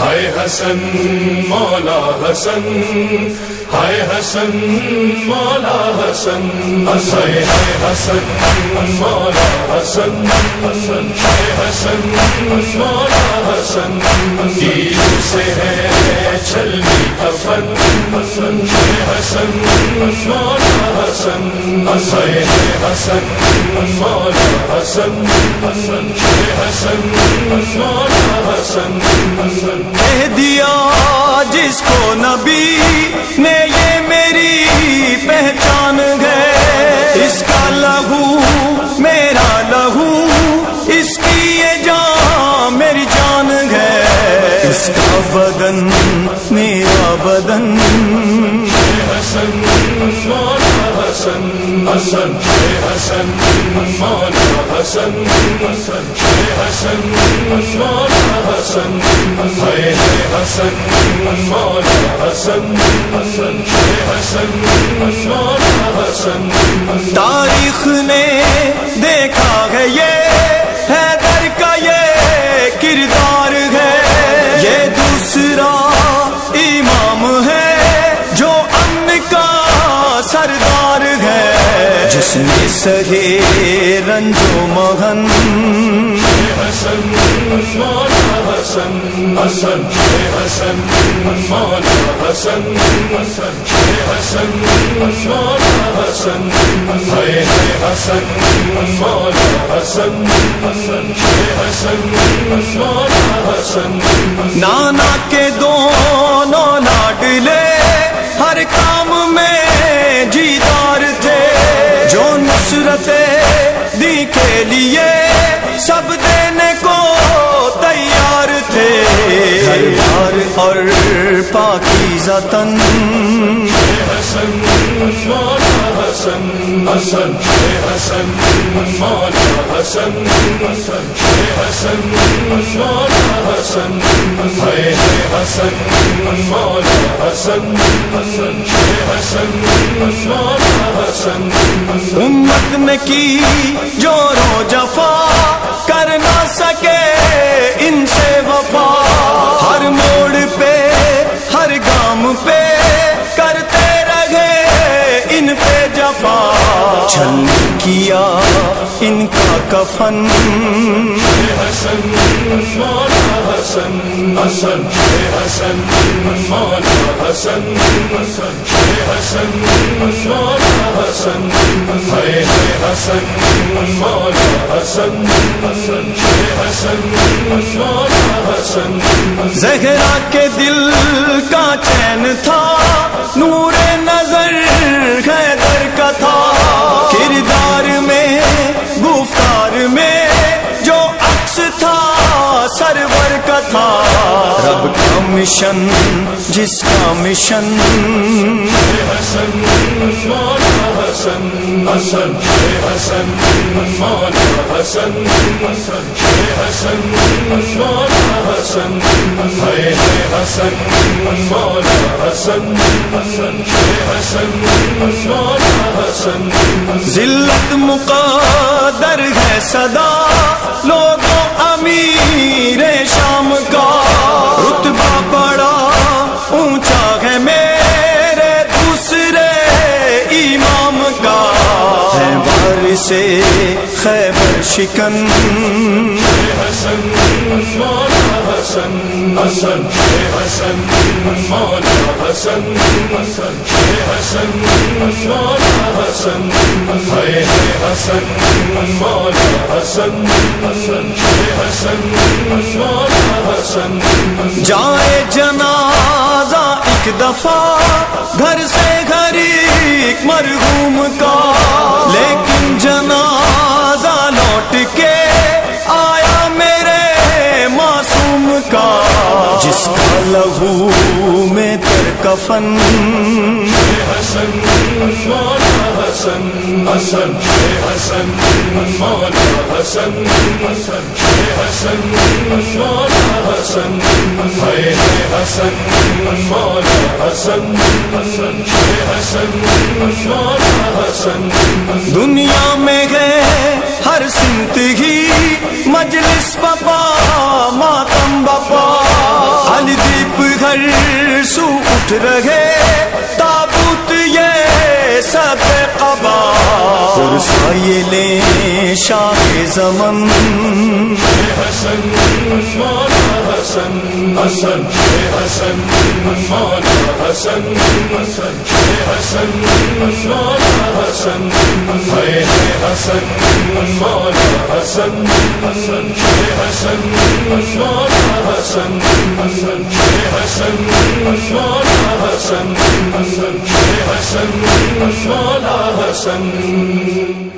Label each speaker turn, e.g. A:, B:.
A: ہائے حسن مولا حسن ہائے حسن، مولا حسن حسن ہائے حسن، مولا حسن حسن، ہائے حسن، مولا حسن تیر سے ہے چھلنی کفن حسن حسن، مولا حسن حسن حسن، مولا حسن حسن حسن، مولا حسن حسن۔
B: کہہ دیا جس کو نبی نے پہچان گئے۔ اس کا لہو میرا لہو، اس کی یہ جان میری جان گئے۔ اس کا بدن، میرا بدن۔
A: حسن حسن حسن حسن مولا حسن حسن حسن مولا حسن حسن مولا حسن حسن حسن مولا حسن۔
B: تاریخ نے دیکھا ہے یہ حیدر ہے جس نے سہے رنجو مہن
A: حسن مولا حسن حسن حسن مولا حسن حسن حسن مولا حسن ہے حسن مولا حسن حسن حسن مولا حسن
B: نانا کے دونوں نصرت دی کے لیے سب دینے کو تیار تھے ہر بار اور پاکی زتن
A: حسن مولا حسن حسن حسن مولا حسن حسن حسن مولا حسن ہے حسن حسن حسن حسن حسن
B: امت نے کی جو رو جفا کر نہ سکے، ان سے وفا ہر موڑ پہ، ہر گام پہ کرتے رہے، ان پہ جفا چھل کیا ان کا کفن۔
A: حسن حسن حسن حسن مولا حسن حسن حسن مولا حسن ہے حسن مولا حسن حسن حسن مولا حسن۔
B: زہرا کے دل کا چین تھا، نور کا تھا۔ رب کا مشن، جس کا مشن۔
A: حسن مولا حسن حسن حسن مولا حسن حسن حسن مولا حسن حسن مولا حسن حسن حسن مولا حسن
B: ذلت مقدر ہے صدا۔ لوگوں امیر شام کا۔ رتبہ بڑا اونچا ہے میرے دوسرے امام کا۔ ہے بار سے خیبر شکن۔
A: حسن، مولا حسن حسن حسن، مولا حسن حسن حسن، مولا حسن۔ حسن، مولا حسن حسن حسن مولا حسن
B: جائے جنازہ ایک دفعہ، گھر سے گھر ایک مرحوم کا۔ لیکن جنازہ لوٹ کے آیا میرے معصوم کا، جس کا لہو کفن
A: حسن. مولا حسن حسن حسن مولا حسن حسن حسن مولا حسن حسن مولا حسن حسن حسن مولا حسن
B: دنیا میں گئے ہر سمت ہی مجلس بپا ماتم گھر سو اٹھ رہے تابوت یہ سب قبا۔ فرصہ یہ شاہ زمن۔
A: حسن حسن حسن حسن مولا حسن حسن حسن مولا حسن حسن مولا حسن حسن حسن مولا حسن حسن حسن مولا حسن حسن حسن مولا حسن۔